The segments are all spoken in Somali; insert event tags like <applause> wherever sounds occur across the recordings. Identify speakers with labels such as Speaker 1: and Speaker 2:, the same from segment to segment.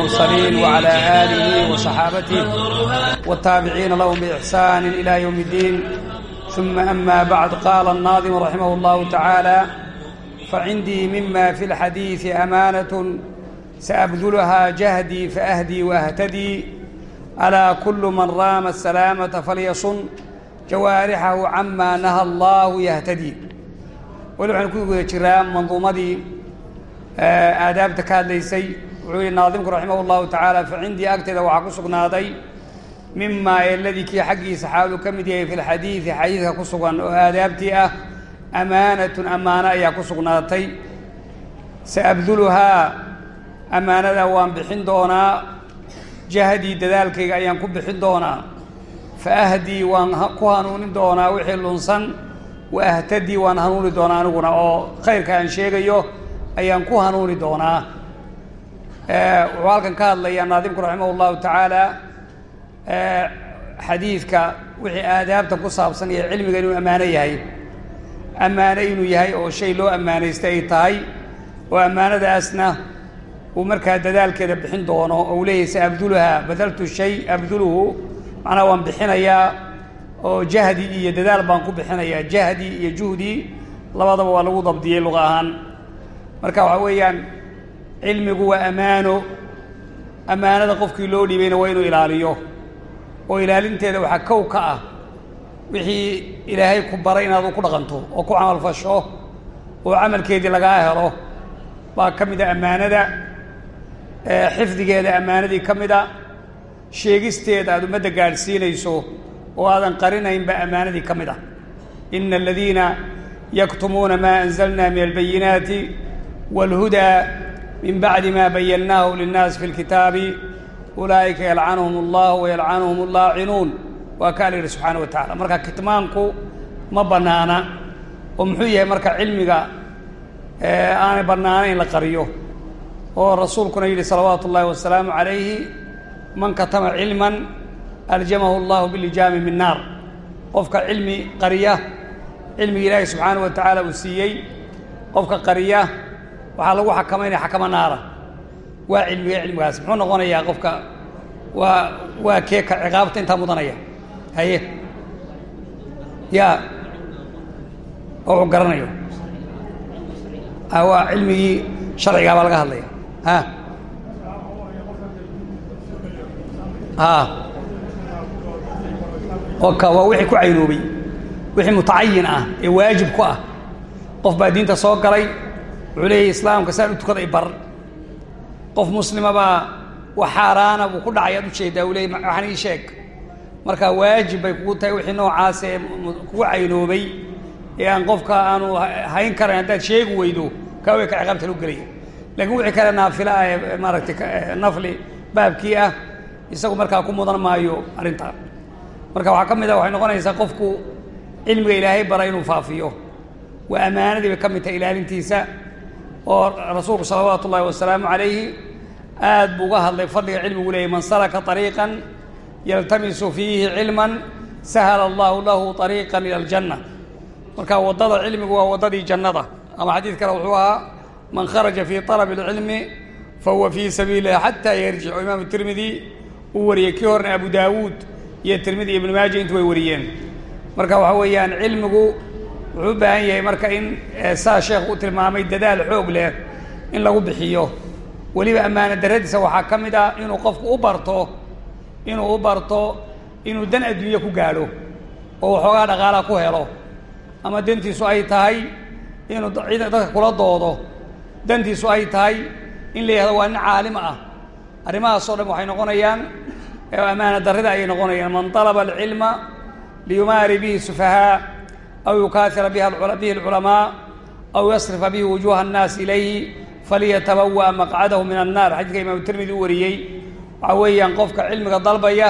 Speaker 1: المرسلين وعلى آله وصحابته والتابعين لهم بإحسان إلى يوم الدين ثم أما بعد قال الناظم رحمه الله تعالى فعندي مما في الحديث أمانة سأبذلها جهدي فأهدي وأهتدي ألا كل من رام السلامة فليصن جوارحه عما نهى الله يهتدي weli waxaan ku guda jiraa manduumadii aadaabta ka wuxuu yihi naadimku raximah llahu tacaala fa cindii agteeda waxaa ku sugnaaday mimaa eladii kii xaggiisa xaaluu ka mid yahay fi lxadiidi xadiidka ku sugan oo aadaabtii ah amaanatun ammaano ayaa ku sugnaatay. Saabduluhaa ammaanada waan bixin doonaa jahdii dadaalkayga ayaan ku bixin doonaa. Faahdii waan ku hanuunin doonaa wixii lunsan wa ahtadii waan hanuuni doonaa aniguna. Oo khayrka aan sheegayo ayaan ku hanuuni doonaa wuxuu halkan ka hadlayaa naadimku raximah llahu tacaala xadiidka wixii aadaabta ku saabsan iyo cilmiga inuu ammaano yahay. Ammaano inuu yahay oo shay loo ammaanaystay ay tahay oo ammaanadaasna uu markaa dadaalkeeda bixin doono oo uu leeyahay sa abduluhaa badaltu shay abduluhu. Macnaa waan bixinayaa oo jahdi iyo dadaal baan ku bixinayaa. Jahdi iyo juhdi labadaba waa lagu dabdiyey luqa ahaan. Marka waxaa weeyaan cilmigu waa ammaano. Ammaanada qofkii loo dhiibayna waa inuu ilaaliyo. Oo ilaalinteeda waxaa kow ka ah. Wixii ilaahay ku baray inaad ku dhaqanto oo ku camalfasho oo camalkeedii lagaa helo baa ka mid a ammaanada. Xifdigeeda ammaanadii ka mid a sheegisteeda aad ummadda gaadhsiinayso oo aadan qarinaynba ammaanadii ka mid ah. Ina aladiina yaktumuuna maa anzalna min albayinaati wاlhudaa min bacdi ma bayannaahu linnaasi fi lkitaabi ulaa'ika yalcanuhum allahu wayalcanuhum allaacinuun waa kaa la yidhi subxaana wa tacaala marka kitmaanku ma bannaana oo muxuu yahay marka cilmiga aanay bannaana in la qariyo oo rasuulkuna yidhi salawaatu ullaahi wasalaamu calayhi man katama cilman aljamahu allahu bilijaami min naar qofka cilmi qariya cilmiga ilaahay subxaana wa tacaala uu siiyey qofka qariya waxaa lagu xakamaynaya xakamo naara. Waa cilmiga cilmigaas. Muxuu noqonayaa qofka waa waa kee ka ciqaabta intaa mudanaya. Haye. Ya. Wuxuu garanayo. Waa cilmigii sharcigaa baa laga hadlaya. Ha. Oka waa wixii ku caynoobay. Wixii mutacayin ah ee waajib ku ah. Qof baa diinta soo galay wuxuu leeyahy islaamka saan u tukaday bar. Qof muslima baa wax xaaraana buu ku dhacay aad u jeedaa uu leeyay waxaan ii sheeg. Marka waajib bay kugu tahay wixii noocaas ee kugu caynoobay ee aan qofka aanu hayn karayn haddaad sheegi weydo kaa way ka ciqaabta lagu gelaya lakiin wixii kale naafila ah ee maaragtay nafli baabkii ah isagu markaa ku mudan maayo arrintaa marka waxaa ka mid a waxay noqonaysaa qofku cilmiga ilaahay bara inuu faafiyo. Waa ammaanadii bay ka mid tahay ilaalintiisa oo rasuulku salawaatu ullaahi wasalaamu calayhi aad buu uga hadlay fadliga cilmigu leeyay man salaka ariiqan yaltamisu fiihi cilman sahala allahu lahu ariiqan ila aljanna marka waddada cilmigu waa waddadii jannada. Ama xadiid kale wuxuu ahaa man kharaja fii talabi اlcilmi fahuwa fii sabiililah xataa yarjic oo imaamu tirmidi uu wariyey kii horna abu daawuud iyo tirmidi ibnu maaja intu way wariyeen. Marka waxaa weeyaan cilmigu wuxuu u baahan yahay marka in saa sheekh u tilmaamay dadaal xoog leh in lagu bixiyo. Weliba ammaano daradiisa waxaa ka mid ah inuu qofku u barto inuu u barto inuu dan adduunye ku gaadho oo waxoogaa dhaqaala ku helo. Ama dantiisu ay tahay inuu dadka kula doodo dantiisu ay tahay in la yihahdo waa nin caalim ah. Arrimahaasoo dhan waxay noqonayaan ammaana darrida ayay noqonayaan. Man طalaba alcilma liyumaari bihi sufahaa aw yukaahira bihi alculamaa aw yasrifa bihi wujuha الnaas ilayhi falyatabawa maqcadahu min annar xadiidka imaamu tirmidi u wariyey waxaa weeyaan qofka cilmiga dalbaya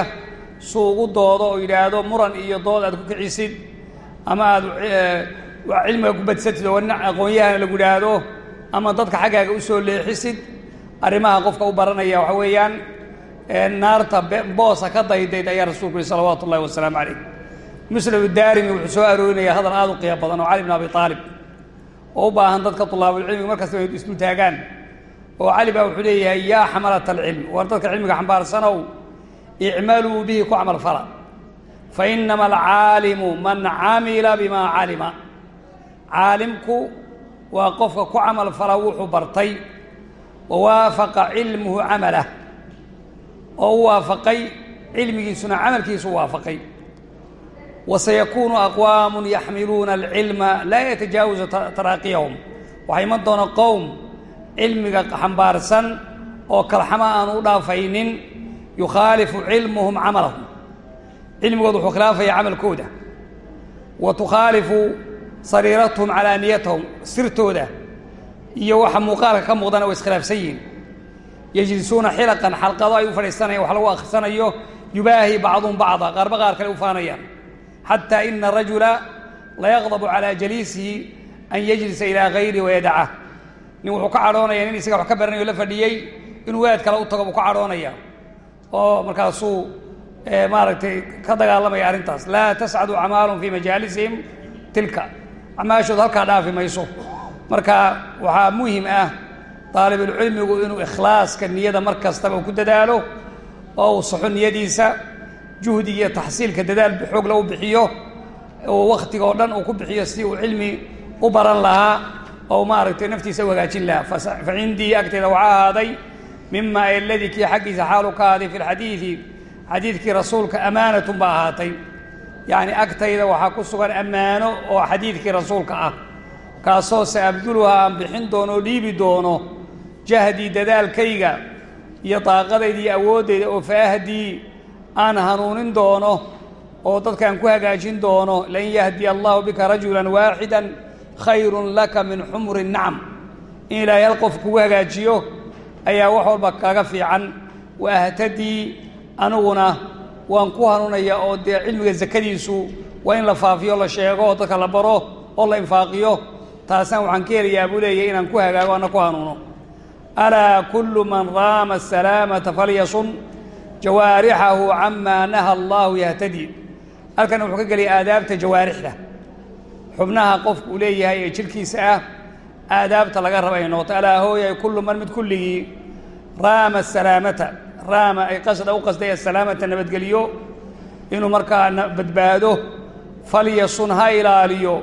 Speaker 1: suu ugu doodo oo yidhaahdo muran iyo dood aad ku kicisid ama aad cilmiga ku badsatid oo nin aqoon-yahana lagu idhaahdo ama dadka xaggaaga u soo leexisid arrimaha qofka u baranaya waxa weeyaan naarta boosa ka daydayd ayaa rasuulku yihi salawaatu ullahi wasalaamu calayh muslim daarimi wuxuu soo aroorinaya hadal aada u qiimo badan oo cali bn abi aalib oo u baahan dadka tulaabulcilmiga markasta ay isdul taagaan. Oo cali baa wuxuu leeyahay yaa xamalata alcilm war dadka cilmiga xambaarsanow icmaluu bihi ku camal fala. Fa inama alcaalimu man camila bimaa calima caalimku waa qofka ku camal fala wuxuu bartay wa waafaqa cilmuhu camalah oo u waafaqay cilmigiisuna camalkiisu waafaqay wa sayakuunu aqwaamu yaxmiluuna alcilma laa yatajaawuzu taraaqiyahum waxaa iman doona qowm cilmiga xambaarsan oo kalxama aanu u dhaafaynin yukhaalifu cilmuhum camalahum cilmigooda wuxuu khilaafaya camalkooda wa tukhaalifu sariiratahum calaaniyatahum sirtooda iyo waxa muuqaalka ka muuqdana way iskhilaafsan yihiin yejlisuuna xilaqan xalqado ay u fadhiisanayaan wax lagu akhrisanayo yubaahi bacduhum bacda qaarba qaar kale u faanayaan xataa ina arajula layaqdabu calaa jaliisihi an yajlisa ilaa gayri wayadacah nin wuxuu ka cadhoonaya nin isaga wax ka baranayo la fadhiyey inuu waad kale u tago buu ka cadhoonaya oo markaasuu maaragtay ka dagaalamaya arrintaas laa tascadu acmaalum fii majaalisihim tilka acmaashooda halkaa dhaafi mayso marka waxaa muhiim ah daalibulcilmigu inuu ikhlaaska niyada mar kastaba ku dadaalo oo uu saxo niyadiisa juhdiga iyo taxsiilka dadaal xoogla u bixiyo oo wakhtiga oo dhan uu ku bixiyo si uu cilmi u baran lahaa oo maaragtay naftiisa u hagaajin lahaa. Fa cindii agteeda waxaa ahaaday mima aladii kii xaggiisa xaalu ka ahaaday fi lxadiidi xadiidkii rasuulka amaanatun baa ahaatay. Yacni agtayda waxaa ku sugan ammaano oo xadiidkii rasuulka ah kaasoo se abduluha aan bixin doono oo dhiibi doono jahdii dadaalkayga iyo daaqadayda iyo awooddayda oo faahdii aan hanuunin doono oo dadkaan ku hagaajin doono lan yahdiya allahu bika rajulan waaxidan khayrun laka min xumri nacam. In ilaahay hal qof kugu hagaajiyo ayaa wax walba kaga fiican. Wa ahtadii aniguna waan ku hanuunaya oo dee cilmiga sakadiisu waa in la faafiyo la sheego oo dadka la baro oo la infaaqiyo. Taasaan waxaan ka helayaa buu leeyahy inaan ku hagaago ana ku hanuuno. Alaa kullu man raama asalaamata falyasun jawaarixahu camaa naha allahu yahtadii halkan wuxuu ka gelaya aadaabta jawaarixda. Xubnaha qofku uu leeyahay ee jidhkiisa ah aadaabta laga raba ay noqoto. Alaa hooyay kullu man mid kulligii. Raama asalaamata raama ay qasda u qasday asalaamata nabadgeliyo. Inuu markaa badbaado falyasun ha ilaaliyo.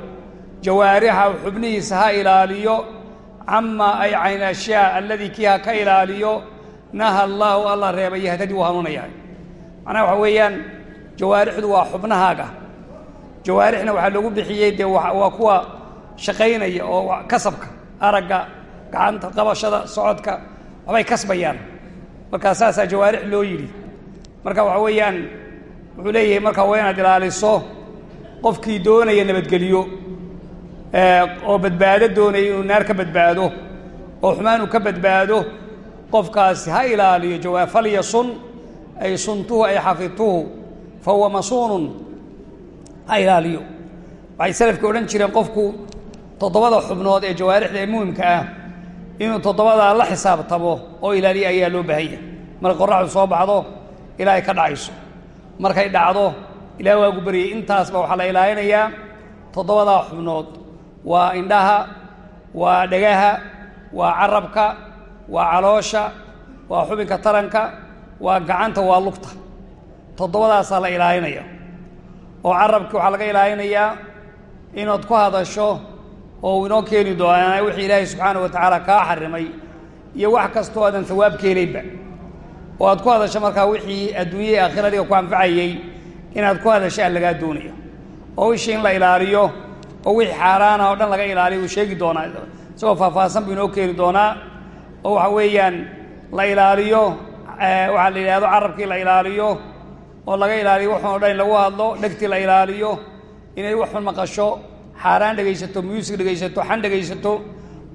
Speaker 1: Jawaarixahu xubnihiisa ha ilaaliyo. Camaa ay cayn ashyaa alladii kii ha ka ilaaliyo naha allaahu alla reebay yahtadii uu hanuunayahay macnaha waxa weeyaan jawaarixdu waa xubnahaaga. Jawaarixna waxaa loogu bixiyey dee waa kuwa shaqaynaya oo kasabka aragga gacanta qabashada socodka waxbay kasbayaan. Markaa saasaa jawaarix loo yidhi. Marka waxa weeyaan wuxuu leeyahay markaa waa inaad ilaaliso qofkii doonaya nabadgeliyo oo badbaado doonaya inuu naar ka badbaado oo xumaan uu ka badbaado qofkaasi ha ilaaliyo jawaa falyasun ay suntuhu ay xafidtuhu fa huwa masuunun ha ilaaliyo. Waxay salafki odhan jireen qofku toddobada xubnood ee jawaarixda ee muhimka ah inuu toddobadaa la xisaabtamo oo ilaaliya ayaa loo baahan yahay markay qorraxdu soo baxdo ilaa ay ka dhacayso. Markay dhacdo ilaah waagu baryay intaasba waxaa la ilaalinayaa toddobadaa xubnood. Waa indhaha waa dhagaha waa carabka waa caloosha waa xubinka taranka waa gacanta waa lugta. Toddobadaasaa la ilaalinaya oo carabki waxaa laga ilaalinayaa inaad ku hadasho oo uu inoo keeni doonaa wixii ilaahay subxaana wa tacaala kaa xarimay iyo wax kastoo aadan hawaab ka helaynba oo aad ku hadasho markaa wixii adduunyahii aakhiradiga ku anfacayey inaad ku hadasho aan lagaa doonayo. Oo wishii in la ilaaliyo oo wixii xaaraana oo dhan laga ilaaliyo uu sheegi doonaa. Isagoo faahfaahsan buu inoo keeni doonaa oo waxa weeyaan la ilaaliyo waxaa la yidhahdo carabkii la ilaaliyo oo laga ilaaliyo waxun o dhan in lagu hadlo dhegtii la ilaaliyo inay waxun maqasho xaaraan dhegaysato muusig dhegaysato xan dhegaysato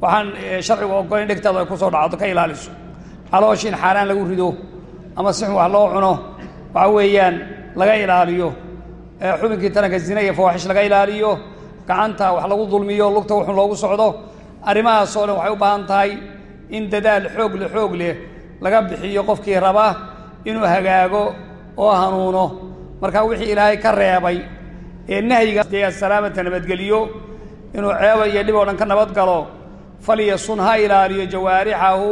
Speaker 1: waxaan sharcigu ogolayn dhegtaadu ay ku soo dhacdo ka ilaaliso. Calooshi in xaaraan lagu rido ama si xun wax loo cuno waxa weeyaan laga ilaaliyo. Xubinkii taranka zina iyo fawaaxish laga ilaaliyo gacanta wax lagu dulmiyo lugta wuxun loogu socdo arrimahaasoo dhan waxay u baahan tahay in dadaal xoog le xoog leh laga bixiyo qofkii raba inuu hagaago oo hanuuno. Marka wixii ilaahay ka reebay ee nahyiga dee asalaamata nabadgeliyo inuu ceeba iyo dhib oo dhan ka nabad galo falyasun ha ilaaliyo jawaarixahu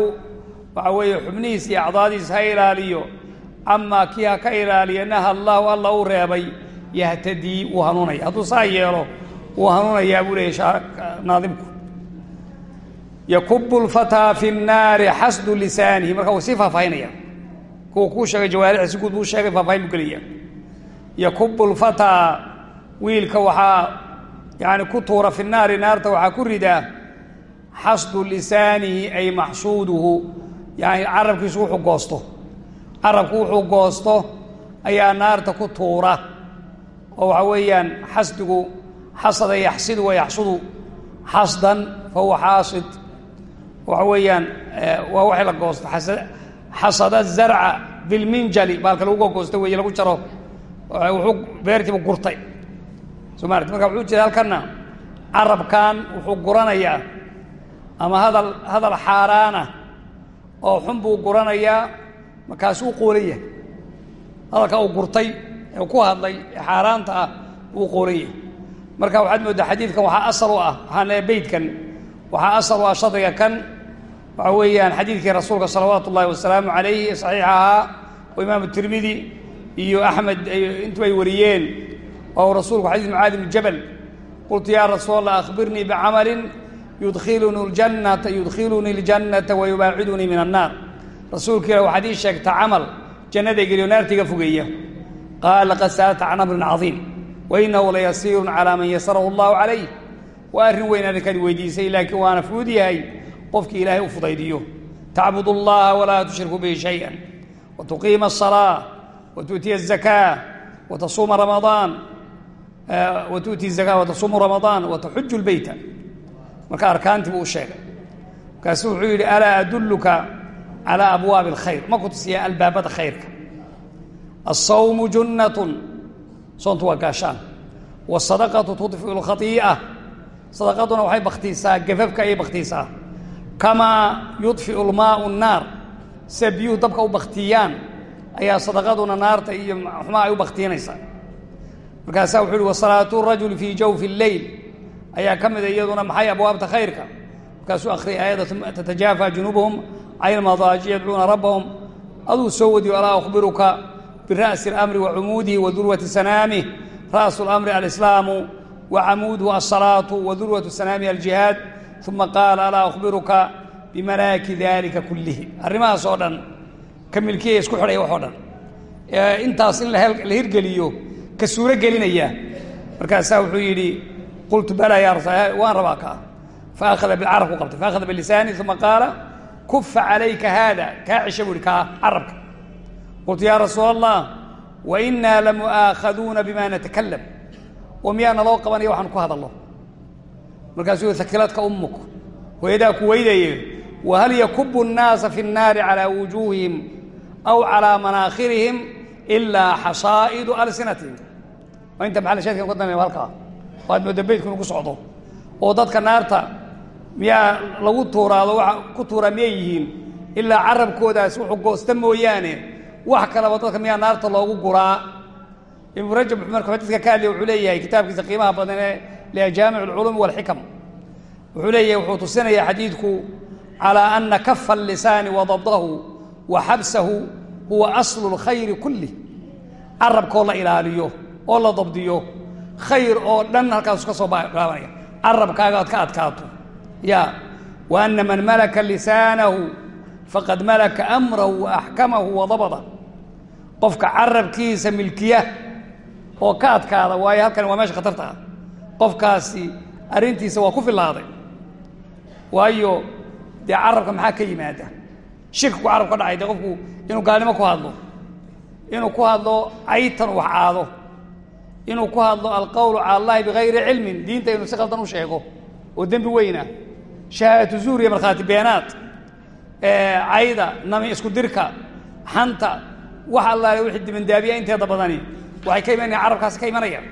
Speaker 1: waxa weeye xubnihiis iyo acdaadiis ha ilaaliyo. Amaa kii ha ka ilaaliya naha allahu alla u reebay yahtadii wuu hanuunaya. Hadduu saa yeelo wuu hanuunayaa buu leeyay naadimku yakubu lfataa fi nnaari xasdu lisaanihi marka wuu sii faahfaahinaya kuwa kuu sheegay jawaarixda si guud buu sheegay faahfaahin buu gelaya yakubu lfataa wiilka waxaa yani ku tuura fi naari naarta waxaa ku ridaa xasdu lisaanihi ay maxsuuduhu. Yani carabkiisu wuxuu goosto. Carabku wuxuu goosto ayaa naarta ku tuura. Oo waxa weeyaan xasdigu xasada yaxsidu wa xasdan fahuwa xaasid waxa weeyaan waa waxay la goosto xasada zarca bilminjali baalka lagu gogoosta weeye lagu jaro wuxuu beertiibu gurtay. Soo maarti marka wuxuu jeeda halkanna carabkan wuxuu guranayaa ama hadal hadal xaaraana oo xun buu guranayaa markaasuu qoolan yahay hadalka uu gurtay ee ku hadlay ee xaaraanta ah wuu qoolan yahay marka waxaad mooddaa xadiidkan waxaa asal u ah waxaan leeay beydkan waxaa asal u ah shadriga kan waxa weeyaan xadiidkii rasuulka salawaatu ullahi wasalaamu calayhi ee saxiixa ahaa oo imaamu tirmidi iyo axmed intu ay wariyeen oo rasuulku xadiis mucaadi bni jabal qultu yaa rasuul allah akhbirnii bicamalin yudkhiluni ljannata yudkhilunii ljannata wa yubaacidunii min annaar. Rasuulka ilah waxaad ii sheegta camal jannaday geliyo naartiga fogeeya qaala laqad sa'alta can amrin cadiim wa inahu layasiirun calaa man yasarahu allahu calayh. Waa arrin weyn arrinkaad weydiisay laakiin waana fudud yahay qofkii ilaahay u fudaydiyo tacbud allaha walaa tushriku bihi shayئa wa tuqiima aلsalaa wa tu'tiya الzakaa wa tasuuma ramadaan wa tu'ti الzakaa wa tasuumu ramadaan wa taxuju اlbeyta marka arkaantii buu u sheegay markaasu wuxuu yidhi alaa adulluka calى abwaabi اlkhayr ma ku tusiya albaabada khayrka الsawmu junnatun soontu waa gaashaan wالsadaqatu tudfiu اlkhaii'a sadaqaduna waxay baktiisaa gafafka ayay baktiisaa kamaa yudfiu lmaau nnaar se biyuhu dabka u baktiyaan ayaa sadaqaduna naarta iyo xumaa ay u baktiinaysaa markaasaa wuxuu uhi wasalaatu rajul fii jawfi lleyl ayaa ka mida ah iyaduna maxay abwaabta khayrka? Markaasuu akhriyay aayadda tatajaafa junuubuhum can ilmadaaji yadcuuna rabbahum. Aduu soo wadiyo alaa akhbiruka bira'si اlamri wa cumuudihi wa durwati sanaamih ra'su اlamri alislaamu wa camuuduhu alsalaatu wa durwatu sanaamihi aljihaad uma qaala alaa akhbiruka bimalaaki dalika kullihi arrimahaas oo dhan ka milkiya isku xidhaya wax oo dhan intaas in la hirgeliyo ka suuro gelinaya markaasaa wuxuu yidhi qultu balaa ya rasul waan rabaa kaa faakhada bicarab ku qabtay faakhada bilisaani uma qaala kufa calayka haada kaa cisha buu ihi kaa carabka qultu yaa rasuul allah wa inaa lamu'aakhaduuna bima natakalam oo miyaa naloo qabanaya waxaan ku markaasuu hakiladka ummuk hooyadaa ku weydaye wahal yakubu الnaasa fi الnaari calى wujuuhihim aw calىa manaakhirihim ilaa xasaa'idu alsinatihim waa inta maxalshaadkan ka dambeya halkaa waad mooda beydku inu ku socdo oo dadka naarta miyaa lagu tuuraado waa ku tuuraa miyay yihiin ilaa carabkoodaas wuxuu goosta mooyaane wax kaleba dadka miyaa naarta loogu guraa ibnu rajab markuu xadiidka ka hadlaya wuxuu leeyahay kitaabkiisa qiimaha badan ee le jaamic اlculuum wاlxikam wuxuu leeyahay wuxuu tusinayaa xadiidku calىa ana kafa اlisaani wadabdahu wa xabsahu huwa aslu اlkhayri kulih carabkoo la ilaaliyo oo la dabdiyo khayr oo dhan halkaasu ka soo bilaabanaya carabkaaga ad ka adkaato ya wa ana man malaka lisaanahu faqad malaka amrahu wa axkamahu wadabada qofka carabkiisa milkiya oo ka adkaada waayo halkan waa meesha khatarta ah qofkaasi arrintiisa waa ku filaaday waayo dee carabka maxaa ka yimaada? Shirkiku carab ka dhacay dee qofku inuu gaalnimo ku hadlo? Inuu ku hadlo caytan wax caado inuu ku hadlo alqowlu cala allahi bigayri cilmin diinta inuu si khaldan u sheego. Oo dembi weyna. Shahaadatu zuuriya markhaati beenaad cayda nami isku dirka xanta wax allaale wixii dibandaabiya inteeda badani waxay ka imanayaan carabkaasi ka imanayaan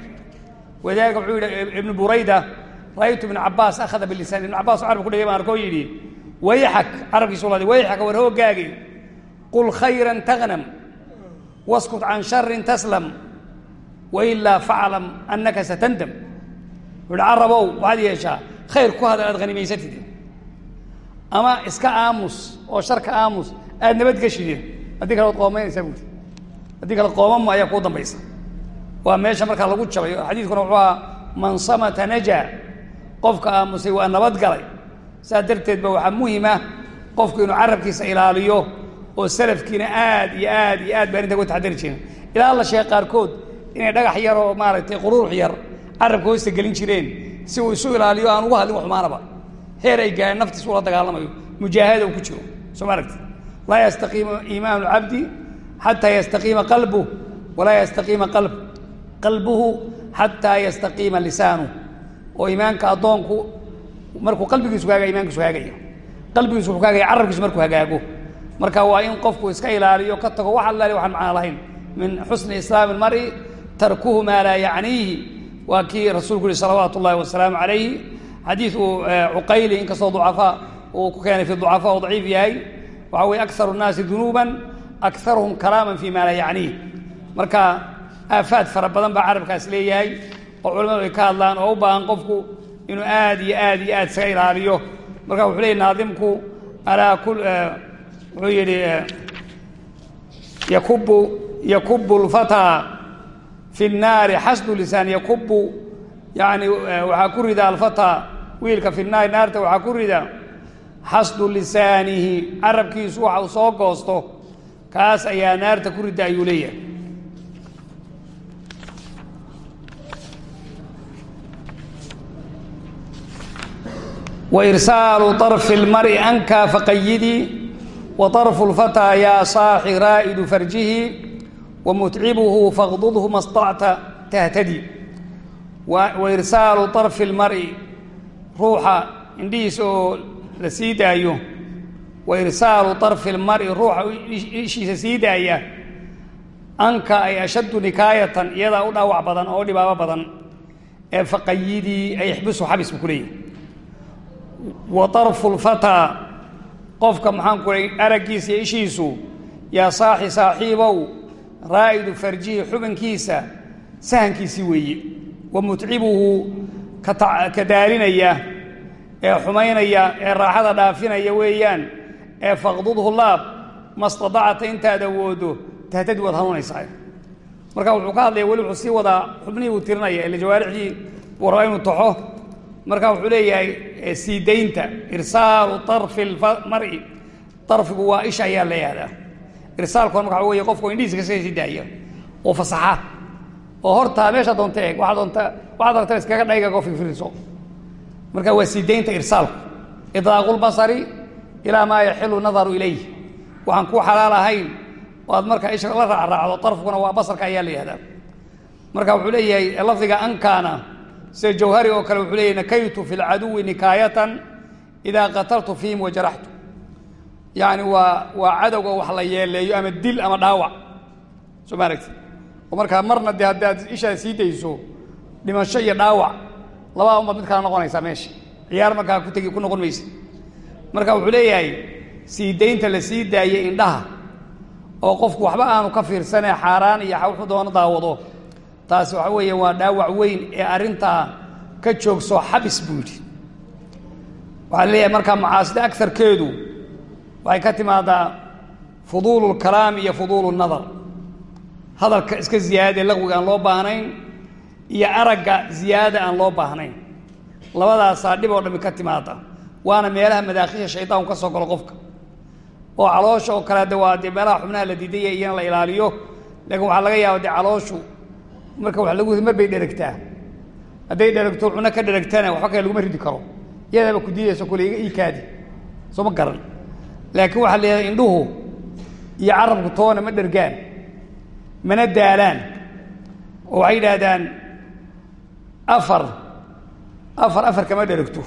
Speaker 1: wadalika wuxuu yidhi ibnu burayda ra'aytu ibn cabaas akhada bilisan ibn cabas carabka ku dhegay baan arkoo yidhi wayxak carabkiisu laday wayxaka war hoogaagi qul khayran taghnam waskut can sharin taslam wailaa faclam annaka satandam wuxuuhi carabow waxaad khayr ku hadal aad hanimaysatid ama iska aamus oo sharka aamus aad nabadgeshideen haddii kale waad qoomaynaysaa buuri haddii kale qoomama ayaa kuu dambaysa waa meesha markaa lagu jabay xadiidkuna wuxuu ahaa man samata najaa qofka aamusay waa nabadgalay saas darteed ba waxaa muhima qofku inuu carabkiisa ilaaliyo oo salafkiina aad iyo aad iyo aad baan inta uga taxadari jirin. Ilaa la sheeg qaarkood inay dhagax yar oo maaragtay quruurux yar carabka hoosta gelin jireen si uu isu ilaaliyo aan uga hadlin waxmaanaba heer ay gaareen naftiis ula dagaalamayo. Mujaahada uu ku jiro. Soo ma laa yastaqiimu iimaanu lcabdi xataa yastaqiima qalbuh walaa yastaqiima qalb qalbuhu xataa yastaqiima lisaanuh oo imaanka addoonku markuu qalbigiisu kaagay imankiisu haagayo qalbigiisu wuxuu kaagaya carabkiisu markuu hagaago. Marka waa in qofku iska ilaaliyo ka tago wax allaali waxaan macnaa lahayn. Min xusni islaami ilmari tarkuhu maa laa yacniihi. Waa kii rasuulku yihi salawaat ullahi wasalaamu calayhi. Xadiid uu eh, cuqayli inkastoo ducafaa uu ku keenay fi ducafaa oo daciif yahay. Waxa weye akharu nnaasi dunuuban akharuhum kalaaman fi ma laa yacniih. Marka aafaad fara badan baa carabkaas leeyahay oo culamadu ay ka hadlaan oo u baahan qofku inuu aad iyo aad iyo aad isaga ilaaliyo. Marka wuxuu leeyay naadimku alaa ku wuxuu yidhi yakubu yakubu lfataa fi nnaari xasdu lisaan yakubu yani waxaa ku rida alfataa wiilka fi naari naarta waxaa ku rida xasdu lisaanihi carabkiisu waxa uu soo goosto kaas ayaa naarta ku rida ayuu leeyahay وإرسال طرف المرء أنكى فقيدي وطرف الفتى يا صاح رائد فرجه ومتعبه فاغضضه ما استطعت تهتدي وإرسال طرف المرء روح انديس لسيدا أيو وإرسال طرف المرء روح إيشي سيدا أيه أنكى أي أشد نكاية يدا أدعو بدن أو لبابا بدن فقيدي أي يحبسه حبس بكليه wa طarfu lfataa qofka maxaan ku araggiisa iyo ishiisu yaa saaxi saaxiibow raa'idu farjihi xubinkiisa sahankiisii weeye. Wa mutcibuhu ka daarinaya ee xumaynaya ee raaxada dhaafinaya weeyaan ee faqdudhu laab ma stadacta intaad awoodo tahtadi waad hanuunaysaa. Marka wuxuu ka hadlaya weli wuxuu sii wadaa xubnihii buu tirinaya ila jawaarixdii rabaa inuu taxo marka wuxuu leeyahay sii daynta irsaalu طarfi mari arfigu waa isha ayaa la yihahdaa irsaalkuna marka wey qofku indhihiisa kasaga sii daaya oo fasaxa. Oo hortaa meesha doonta eeg waa doonta waxaad aragta iskaga dhayga oo firfiriso marka waa sii daynta irsaalku. Idaaqu lbasari ilaa maa yaxilu nadaru ilayh waxaan ku xalaal ahayn aad marka isha la raacraacdo arfiguna waa basarka ayaa la yihahdaa marka wuxuu leeyahay lafdiga ankana sida jawhari oo kale wuxuu leeyahy nakaytu fi lcaduwi nikaayatan idaa qataltu fiihim wajaraxtu yacni waa waa cadowga wax la yeeleeyo ama dil ama dhaawac. Soo ma oo markaa marna dee haddi aad ishaad sii dayso dhimasho iyo dhaawac labaa unbaad mid kala noqonaysaa meesha ciyaar markaa ku tegi ku noqon maysa marka wuxuu leeyahay sii daynta la sii daayey indhaha oo qofku waxba aanu ka fiirsanee xaaraan iyo wuxuu doono daawado taasi waxa weeye waa dhaawac weyn ee arrintaa ka joogso xabis buu yidhi. Waxaa leeyahay markaa macaasida agarkeedu waxay ka timaadaa fuduulu lkalaami iyo fuduulu nadar. Hadalka iska ziyaadee laqwiga aan loo baahnayn iyo aragga ziyaada aan loo baahnayn. Labadaasaa dhib oo dhami ka timaada waana meelaha madaakhisha shaydaanku ka soo galo qofka. Oo caloosha oo kale de waa dee meelaha xubnaha la diidaya iyana la ilaaliyo laakiin waxaa laga yaaba dee calooshu marka wa lagu mar bay dheragtaa hadday dheragto cuno ka dheragtana waxba kale laguma ridi karo. Iyadaaba ku diidayso kule iga ii kaadi. Soo ma garan. Laakiin waxaa leedahay indhuhu iyo carabku toona ma dhergaan mana daalaan. Oo waxay yidhaahdaan afar afar afar kama dheragto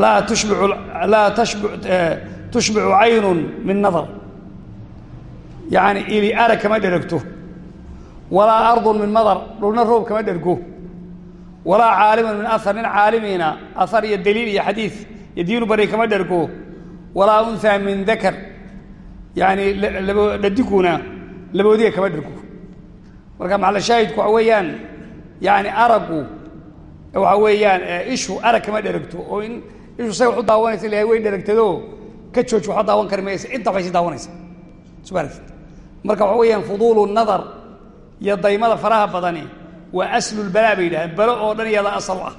Speaker 1: laa tushbicu laa tashb tushbicu caynun min nadar. Yacani ili arag kama dheragto walaa ardun min madar dhulna roob kama dhergo. Walaa caalimun min ahar nin caalimiina ahar iyo daliil iyo xadiid iyo diinu bari kama dhergo. Walaa unhaa min dakar yani dhadiguna laboodiga kama dhergo. Marka maxalshaahidku waxa weeyaan yani araggu waxa weeyaan ishu arag kama dheragto oo in ishu say waxu daawanaysa ilahay way dheragtado ka jooji waxba daawan kari maysa inta waxay si daawanaysa. Suma aragtid marka waxa weeyaan fuduulu nadar iyo daymada faraha badani waa aslulbalaa bay yidhahdeen balo oo dhan iyada asal ah.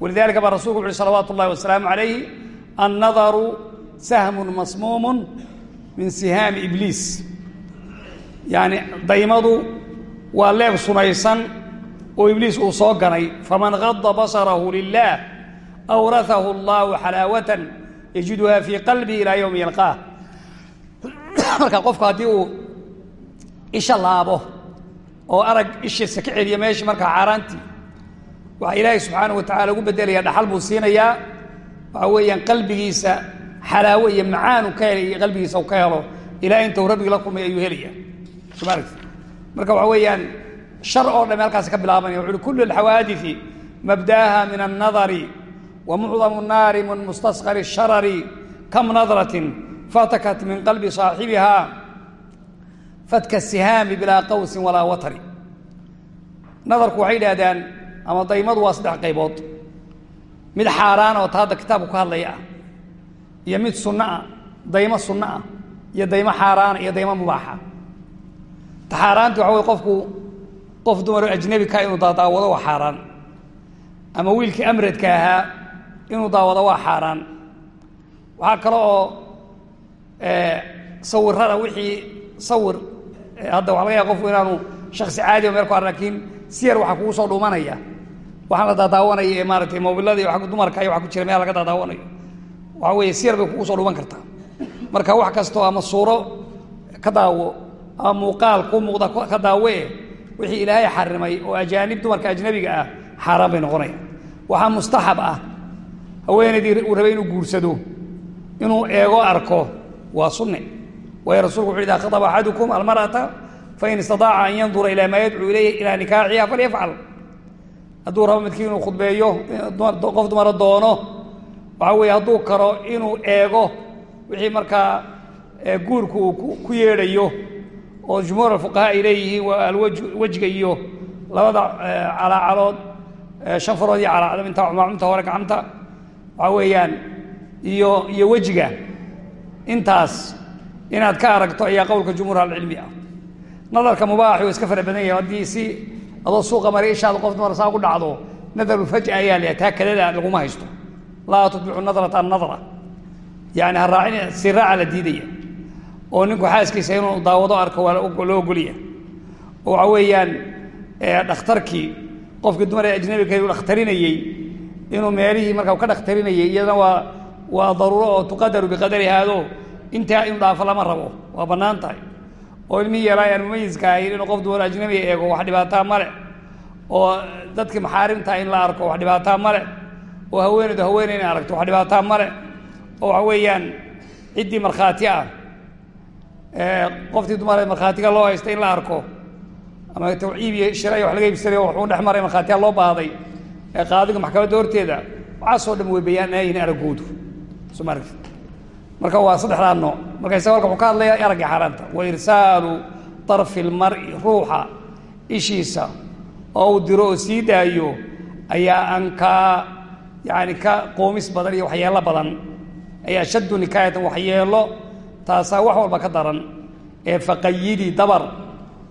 Speaker 1: Walidalika baa rasulku wuxu salawaatu ullahi wasalaamu calayhi annadaru sahmun masmuumun min sihaami ibliis. Yacni daymadu waa leeb sunaysan oo ibliis uu soo ganay faman gada basarahu lilah awrahahu allahu xalaawatan yajiduha fii qalbihi ilaa yowmi yalqaah. <coughs> Marka qofku haddii uu isha laabo oo arag ishiisa ka celiya meeshii markaa xaaraantii waxaa ilaahay subxaana wa tacala ugu bedelaya dhaxal buu siinayaa. Waxa weeyaan qalbigiisa xalaawo iyo macaanu ka helay qalbigiisa u ka helo ilaa inta uu rabbiga la kulmay ayuu helaya marka waxa weeyaan shar oo dham halkaasi ka bilaabanaya wuxu uhi kullu alxawaadii mabdaaha min annadari wa mucdamu naari min mustasqari sharari kam nadratin fatakat min qalbi saaxibiha fatka sihaami bilaa qawsin walaa watari. Nadarku waxay idhaahdaan ama daymadu waa saddex qaybood. Mid xaaraan oo ta hadda kitaabku ka hadlaya ah iyo mid sunno ah daymo sunno ah iyo daymo xaaraana iyo daymo mubaaxa ta xaaraanti waxa wey qofku qof dumaroo ajnabika inuu daadaawado waa xaaraan. Ama wiilkii amradka ahaa inuu daawado waa xaaraan. Waxaa kale oo sawirada wixii sawir hadda waxa laga yaaba qofku inaanu shaksi caadiba meel ku ar lakiin siyar waxaa kugu soo dhuumanaya. Waxaan la daadaawanaya ee maaratay mobilada iyo dumarka iyo waa ku jira meel laga daadaawanayo waxa weeye siyar bay kugu soo dhuuman kartaa. Marka wax kastoo ama suuro ka daawo ama muuqaal ku muuqda ka daawee wixii ilaahay xarimay oo ajaanib dumarka ajnabiga ah xaaraan bay noqonayaan waxaa mustaxab ah haweenaydii uu rabay inuu guursado inuu eego arko waa sunne waayo rasulku wuxu idaa khaطba axadukum almarأata fain istaطaaca an yandura ilaa maa yadcuu ilayh ilaa nikaaxiha falyafcal hadduu rabo midkii inuu khudbeeyo qof dumara doono waxa weeye hadduu karo inuu eego wixii markaa guurku uu ku yeedhayo oo jumhuur alfuqahaa ay leeyihiin waa alwejga iyo labada calaacalood shan farood iyo calaacalo inta maacunta hore gacanta waxaa weeyaan iyo iyo wejiga intaas inaad ka aragto ayaa qowlka jumhuur ahlicilmi ah. Nadarka mubaaxi waa iska fara badan yahay haddii si adoo suuqa maray ishaada qof dumar saa ku dhacdo nadarulfaj'a ayaa leeyahay taa kadada laguma haysto. Laa tutbicu nadrata annadra yani ha raacin si raaca la diidaya. Oo ninku xaaskiisa inuu daawado arko waa loo ogolya oo waxa weeyaan dhakhtarkii qofkii dumar ee ajnabiga u dhakhtarinayey inuu meelihii marka ka dhakhtarinayay iyadana waa waa daruuro oo tuqadaru biqadarihaado intaa inu dhaafo lama rabo. Waa bannaan tahay. Oo ilmihii yeelaa aan mumayiska ahayn inuu qof dumar ajnabiga eego wax dhibaataa male oo dadkii maxaarimta in la arko wax dhibaataa male oo haweenaydu haweeney inay aragto wax dhibaataa male oo waxa weeyaan ciddii markhaati ah qoftii dumar markhaatiga loo haysta in la arko ama tawciib iyo shira wax laga iibsanayo waxuu dhex maray markhaatiya loo baahday qaadiga maxkamadda horteeda waxaasoo dham way bayaanayihin araggoodu soo ma marka waa saddexdaa nooc marka isaga halka wuxuu ka hadlaya araggii xaaraanta. Wa irsaalu darfi lmar'i ruuxa. Ishiisa oo uu diro oo sii daayo ayaa ankaa yani ka qoomis badan iyo waxyeelo badan. Ayaa shaddu nikaayatan waxyeelo taasaa wax walba ka daran. Ee faqayidi dabar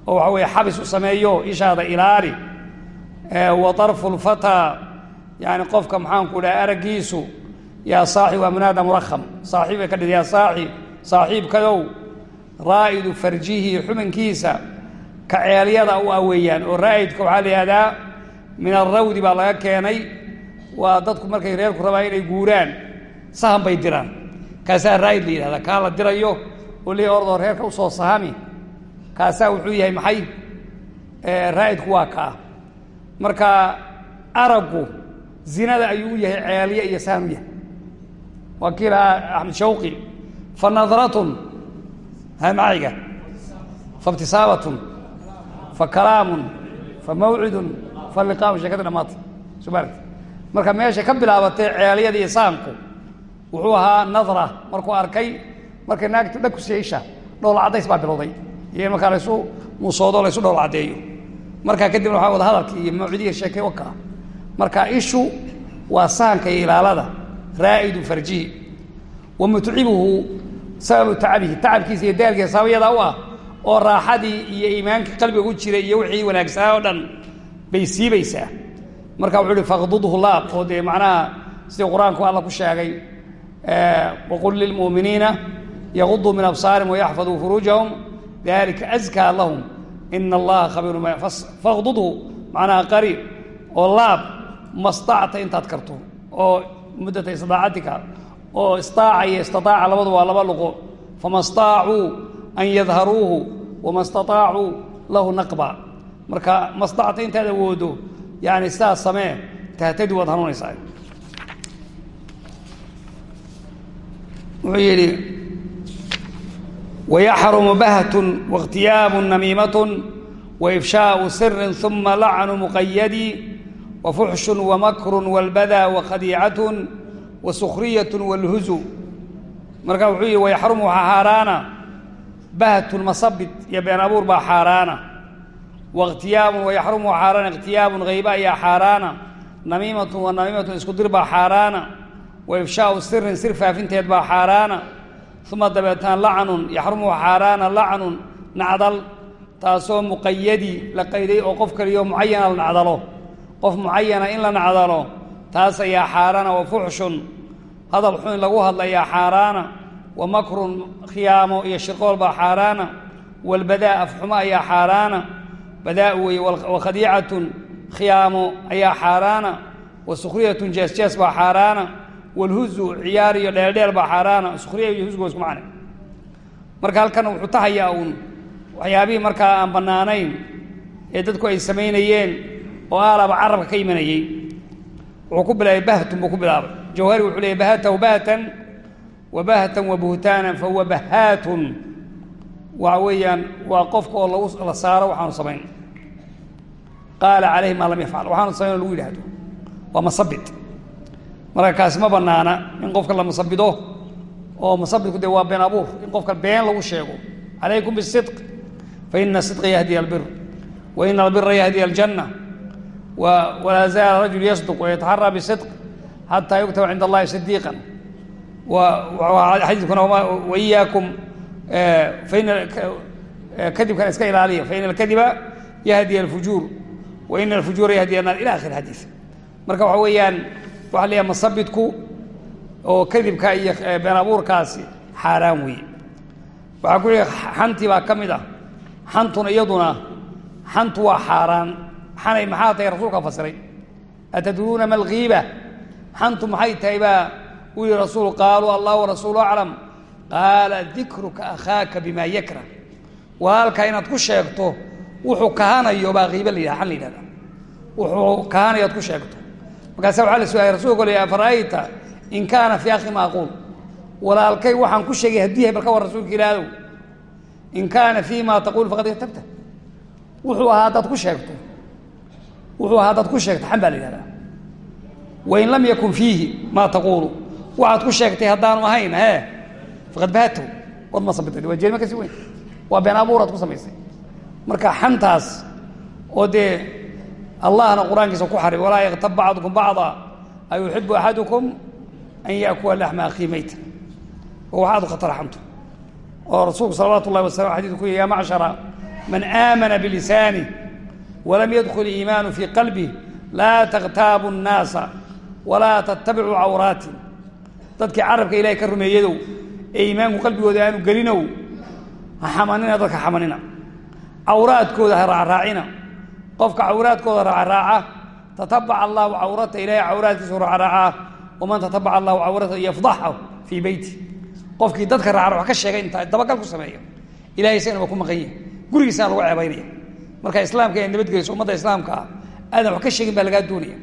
Speaker 1: oo waxa weeye xabis u sameeyo ishaada ilaali. Wa darfu lfataa yani qofka maxaanku dhaha araggiisu yaa saaxib waa munaada muraham saaxiib bay ka dhid yaa saaxib saaxiibkadow raa'idu farjihi xubinkiisa ka ceelyada u ah weeyaan. Oo raa'idka waxaa la yihahdaa min alrawdi baa laga keenay. Waa dadku markay reerku rabaa inay guuraan. Sahan bay diraan. Kaasaa raa'id la yidhahdaa kaa la dirayo oo le ordoo reerka u soo sahami kaasaa wuxuu yahay maxay? Raa'idku waa kaa. Marka araggu zinada ayuu u yahay ceelye iyo sahan yahay waa kii lahaa axmed shawqi. Fa nadratun ha macayga. Fa ibtisaabatun fa kalaamun fa mawcidun fa liqaamu sheekada dhamaatay soo ma aragti marka meesha ka bilaabatay ceelyada iyo sahanku wuxuu ahaa nadra. Markuu arkay markay naagtu dhag ku siya isha dhowla caddays baa bilowday. Iyo markaa laysu muusoodo laysu dhowla caddeeyo. Markaa kadibna waxaa wada hadalkii iyo mawcidiya sheekay wakaa marka ishu waa sahanka iyo ilaalada raa'idu farjihi wa mutcibuhu sababu tacabihi tacabkiisa iyo daalkiisa sababyada u ah oo raaxadii iyo iimaankii qalbiga ku jiray iyo wixii wanaagsanaa oo dhan bay siibaysaa. Marka wuxuu uhi faqdudhu laab oo dee macnaha sidii qur'aanku alla ku sheegay waqul lilmu'miniina yaguduu min absaarihim wayaxfaduu furuujahum dalika askaa lahum ina allaha khabiiru faqdudhu macnaha qariib oo laab mastacta intaad karto oo muddata istidaacatika oo istaaca iyo istiaaca labadu waa laba luqo. Fama staacuu an yadharuuhu wama staطaacuu lahu naqba. Marka mastacta intaad awoodo yani sidaas samee tahtadi waad hanuunaysaa. Wuxuu yidhi wayaxrumu bahtun waاkhtiyaabu namiimatun waifshaau sirin uma lacnu muqayadi wafuxshun wamakrun walbadaa wakhadiicatun wasukriyatun walhuzu marka wuxuu yidhi wayaxrumu waxaa xaaraana bahtun masabid iyo been abuur baa xaaraana wayaxrumu waa xaaraana ikhtiyaabun hayba ayaa xaaraana namiimatun wa namiimatun isku dir baa xaaraana wa ifshaau sirin sir faafinteed baa xaaraana uma dabeetana lacnun yaxrumu xaaraana lacnun nacdal taasoo muqayadi la qayday oo qof kaliyo mucayana la nacdalo qof mucayana in la nacdalo taas ayaa xaaraana wa fuxshun hadal xun in lagu hadla ayaa xaaraana wa makrun khiyaamo iyo shirqool baa xaaraana walbadaa afxumo ayaa xaaraana badaa weeye wakhadiicatun khiyaamo ayaa xaaraana wa sukhriyatun jeesjees baa xaaraana walhuzu ciyaar iyo dheeldheel baa xaaraana sukhriya iyo husgu isku marka halkan wuxuu tahayaa uun waxyaabihii markaa aan bannaanayn ee dadku ay samaynayeen oo aalaba carabka ka imanayey wuxuu ku bilaabay bahtun buu ku bilaabay. Jawhari wuxuu leeyay bahatahu bahtan wa wa buhtaanan fa bahaatun waxa weeyaan waa qofka oo lagu la saaro waxaanu samayn. Qaala calayhi maa lam yafcal. Waxaanu samayn o lagu yidhaahdo waa masabid marka kaasi ma banaana in qofka la masabido oo masabidku dee waa been abuur in qofka been lagu sheego. Calaykum bisidq fa ina sidqa yahdi albir wa ina albira yahdi aljanna walaa zaala rajul yasduq wayataxaraa bisidq xataa yuktaba cinda allahi sidiiqan xadiidkuna waiyaakum kadibkan iska ilaaliya faina alkadiba yahdi alfujuur wa ina alfujuura yahdi annaar ila akhir xadiid marka waxa weeyaan waxa leeyahay masabidku oo kadibka iyo been abuurkaasi xaaraan weeye. Waxaa ku yihi xantii baa ka mid ah. Xantuna iyaduna xantu waa xaaraan xanay maxaa tahay rasuulka fasiray? Atadruuna ma alghiiba? Xantu maxay tahay baa? Uu yihi rasuul qaaluu allah warasuulu aclam. Qaala dikruka akhaaka bima yakrah walaalkaa inaad ku sheegto wuxuu kahanayo baa kiiba la yidhaha xan la yidhahda. Wuxuu kahanayo ad ku sheegto. Markaasa waxaa la su'aayay rasulka le afara'ayta in kaana fii akhi ma aquul. Walaalkay waxaan ku sheegay hadduu yahay balka war rasuulka ilaadow in kaana fii ma taquul faqad katabta wuxuu ahaa haddaad ku sheegto wuxuu ahaa haddaad ku sheegto xan baa la yidhahdaa wain lam yakun fiihi maa taquulu. Waxaad ku sheegtay haddaanu ahayn he faqad bahatow waad masabitay waa jeerima kasi weyn. Waa been abuuraad ku samaysay marka xantaas oo dee allahna qur'aankiisa ku xarim walaa yaktab bacdukum bacda ayuxibu axadukum an yaakula laxma akhii mayta u khatar xantu oo rasuulku salawaatu ullahi wasalam yih ya macshara man aamana bilisaani walam yadkul iimaanu fii qalbih laa takhtaabu nnaasa walaa tattabicuu cawraati dadkii carabka ilahay ka rumeeyadow ee iimaanku qalbigooda aanu gelinow ha xamanina dadka xamanina cawraadkooda ha raacraacina qofka cawraadkooda raacraaca tatabaca allahu cawrata ilahay cawraadkiisu raacraacaa waman tatabaca allahu cawrata yafdaxahu fii beyti qofkii dadka raaca wax ka sheegay intaa dabagal ku sameeya ilahay isagana waa ku maqan gurigiisana lagu ceebaynaya marka islaamka ay nabadgeliso ummadda islaamka ah aadan wax ka sheegin baa lagaa doonaya.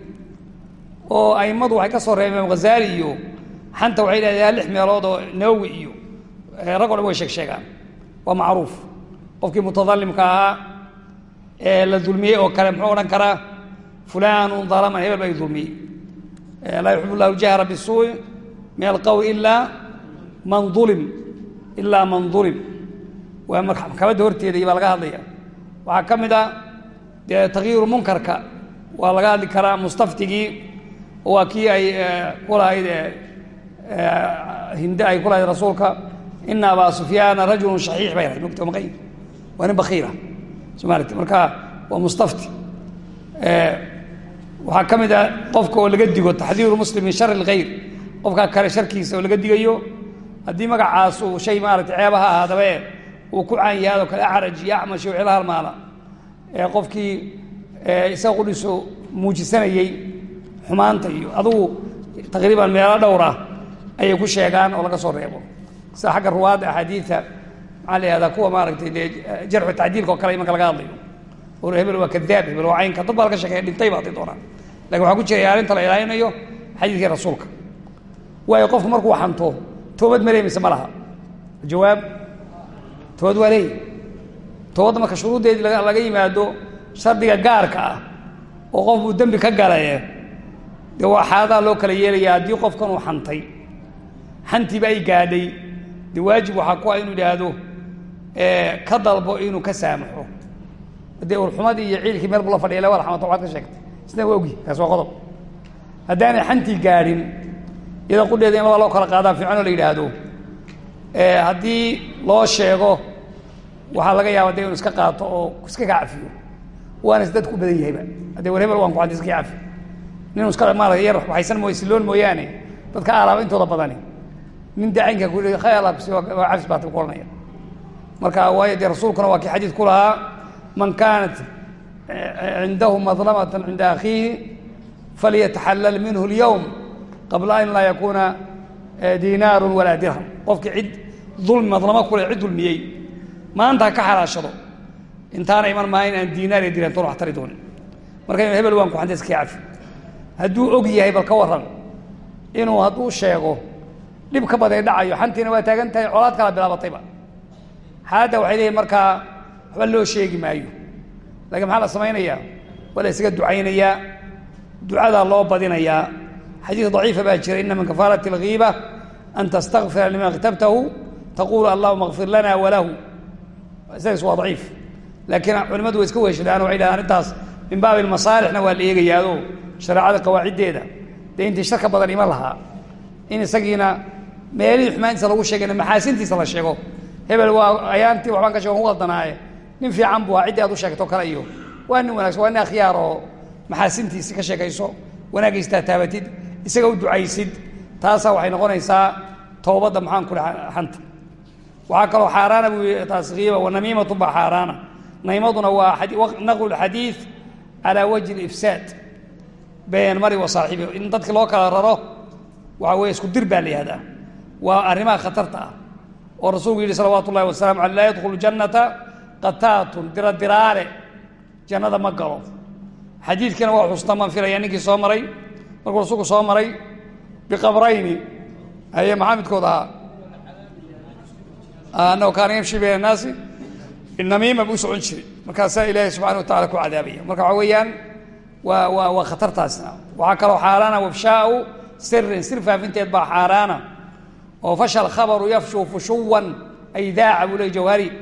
Speaker 1: Oo aimadu waxay ka soo reebeen imaam ghazaali iyo xanta waxay dhahdeen lix meelood oo nawowi iyo rag o dhan way sheeg sheegaan waa macruuf. Qofkii mutadalimka ahaa ee la dulmiyey oo kale muxuu odhan karaa fulaanu dalaman hebel baa dulmiyey. Laa yuxib llahu jahra bisuui min alqowl ilaa man ulim ilaa man ulim waa maxkamadda horteeda baa laga hadlaya waxaa ka mid a dee takyiiru munkarka waa laga hadli karaa mustaftigii waa kii ay ku lahayd hinde ay ku lahayd rasuulka ina abaa sufyaana rajulun shaxiix bay lahayd mogta maqay waa nin bakiira somalit marka waa mustafti. Waxaa ka mid a qofka oo laga digo taxdiiru muslim min shari اlkhayr qofkaa kale sharkiisa oo laga digayo haddii magacaas uu shay maaragtay ceebaha ahaadabe uu ku caan yahay adoo kale acraj iyo acmash iyo wixii la halmaala qofkii isaga qudhiisu muujisanayey xumaanta iyo adugu taqriiban meelo dhowra ayay ku sheegaan oo laga soo reebo. Sida xagga ruwaadda axaadiida maxaa la kuwa maaragtay dee jarxu tacdiilka oo kale imanka laga hadlayo. Or hebel waa kadaab hebel waa caynka dad baa laga sheekeya dhintay ba hadday doonaan. Lakin waxaa ku jira arrinta la ilaalinayo xadiidkii rasuulka. Waayo qofku markuu xanto toobad ma ma laha. Jawaab toobad waa leey toobadda marka shuruuddeedii laga yimaado shardiga gaarka ah oo qof uu dembi ka galaye. Dee waa xaaladaa loo kala yeelaya haddii qofkan uu xantay. Xantiiba ay gaadhay. Dee waajib waxaa ku ah inuu idhaahdo ka dalbo inuu ka saamaxo. Haddee urxumadii iyo ciilkii meel buu la fadhiya la raxmato waxaad ka sheegtay. Isna waa ogi kaas waa qodob. Haddaanay xantii gaadhin iyada qudheeda in labaa loo kala qaadaa fiican oo la yidhaahdo haddii loo sheego waxaa laga yaaba de inu iska qaato oo iska ka cafiyo waana dadku badan yahayba haddee war waan ku haddi iska cafi nin iska maarata yar waxaysan mooy siloon mooyaane. Dadka aalaaba intooda badani. Nin dacaynka ku cafis baata ku ohanaya marka waayo dee rasuulkuna waa kii xadiid ku lahaa man kaanat cindahu madlamata cinda akhiihi falyataxallal minhu اlyowm qabla an laa yakuuna dinaaru walaa dirham. Qofkii cid dulmi madlamo kule cid dulmiyey. Maanta ha ka xalaashado. Intaana iman maaha in aan diinaar iyo dirham toon wax tari doonin. Marka hebel waan ku xanta iska cafi? Hadduu og yahay bal ka warran inuu hadduu sheego dhib ka baday dhacayo xantiina waa taagan tahay colaad kala bilaabatayba. Xaaladda waxay leeyihiin markaa waxba loo sheegi maayo. Laakiin maxaa la samaynayaa? Waa la isaga ducaynayaa ducadaa loo badinayaa xadiis daciifa baa jira ina min kafaarati اlghiiba an tastakfira liman اktabtahu taqulu allahuma kfir lana walahu isagas waa daciif laakiin culimadu way iska weeshadaan waxay dhahaan arrintaas min baabi masaalixna waa la eegayaado shareecada qawaaciddeeda dee intii sharka badan iman lahaa in isagiina meelihii xumaantiisa lagu sheegayna maxaasintiisa la sheego hebel waa ayaantii waxbaan ka sheego ku qaldanaaye nin fiican buu ahaa ciddii aad u sheegto kale iyo waa nin wanagsan waa nin akhyaar isaga u ducaysid taasaa waxay noqonaysaa towbadda maxaan ku xanta waxaa kaloo xaaraana buu yii taas kiiba wanamiimatu baa xaaraana. Naymaduna waa naqlu lxadiid calaa wajhi ifsaad been mari wa saaxiibi. In dadki loo kala raro waxa weye isku dir baa la yihahdaa waa arrimaha khatarta ah. Oo rasuulku yidhi salawaatu ullahi wasalamu aley laa yadkhulu jannata qataatun diradiraale. Jannada ma galo. Xadiidkiina waa xustan baan filaya ninkii soo maray markuu rasuulku soo maray biqabrayni aye maxaa midkood ahaa annahu kaana yamshi bayna annaasi namiima buu socon jiray. Markaasaa ilaahay subxana wa tacala ku cadaabaya. Marka waxaa weeyaan waa waa waa khatartaasna waxaa kaloo xaaraana wafshaau sirin sir faafinteed baa xaaraana. Oo fashal khabaru yafshu fushuwan ay daaca buu jawhari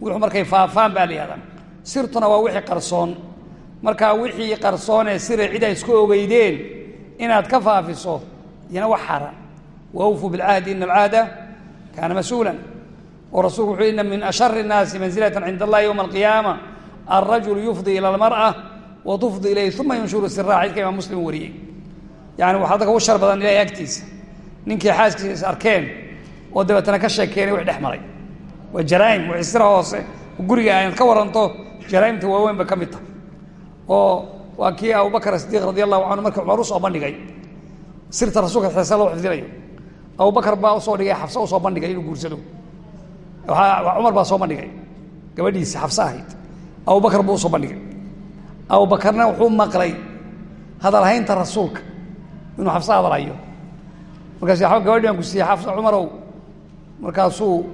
Speaker 1: wuxuu markay faafaan baa la sirtuna waa wixii qarsoon. Marka wixii qarsoonee sire cid ay isku ogeydeen inaad ka faafiso iyana wax xaaraan waawfuu bilcahdi ina alcahda kaana mas'uulan. Oo rasulku wuxuu ina min ashari الnaasi manzilata cinda allahi ywma alqiyaama alrajulu yufdi ila almar'a wa tufdi ilayh uma yunshuru sira xadka imaam muslim wariyey. Yani waxaa dadka u shar badan ilahay agtiisa. Ninkii xaaskiisa is arkeen oo dabeetana ka sheekeenay wix dhex maray. Waa jaraa'im wixii sira hoose. Guriga aanad ka waranto jaraa'imta waaweyn ba ka mid tahay. Oo waa kii abubakr sidiiq radi allahu canhu markii cumar u soo bandhigay. Sirta rasuulka xisa loo xifdinayo abubakar baa u soo dhigay xafsa u soo bandhigay inuu guursado. Cumar baa soo bandhigay. Gabadhiisi xafse ahayd. Abubakar buu u soo bandhigay. Abubakarna wuxuu maqlay hadalhaynta rasuulka inuu xafse hadalhayo markaas gabadhi baan ku siiyey xafsa cumarow. Markaasuu